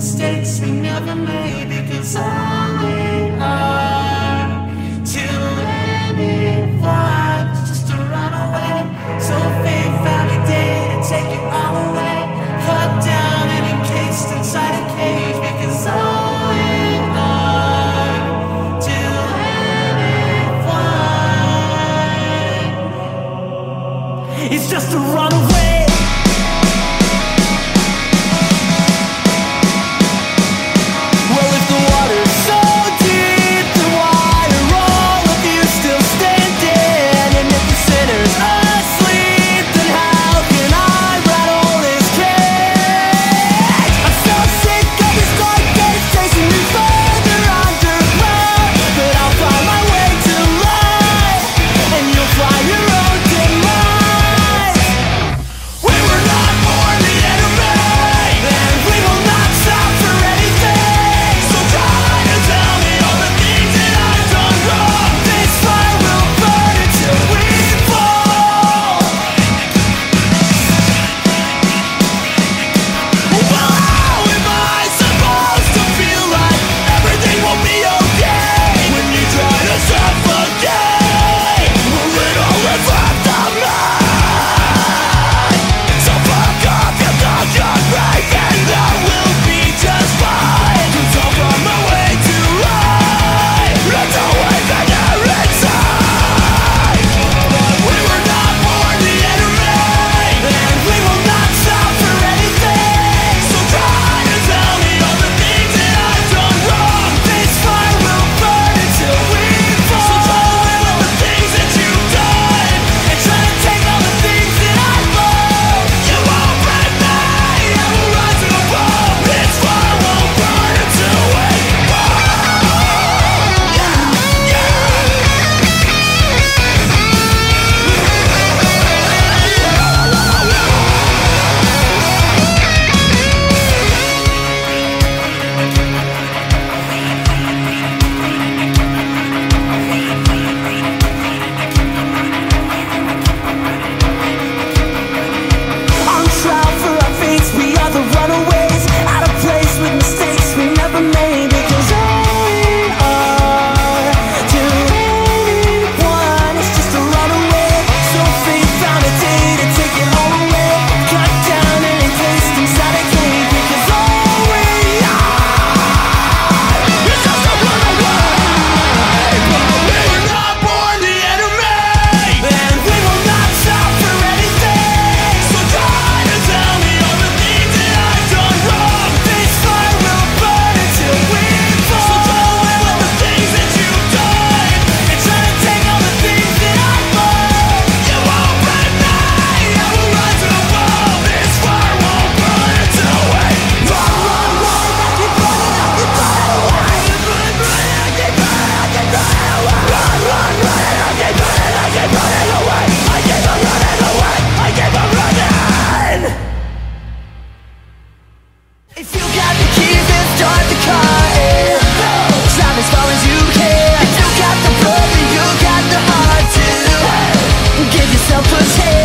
mistakes we never made because we are too many flights just to run away. So fate validated, take it all away. Cut down and encased inside a cage because we are too many flights. It's just to run away. was hate.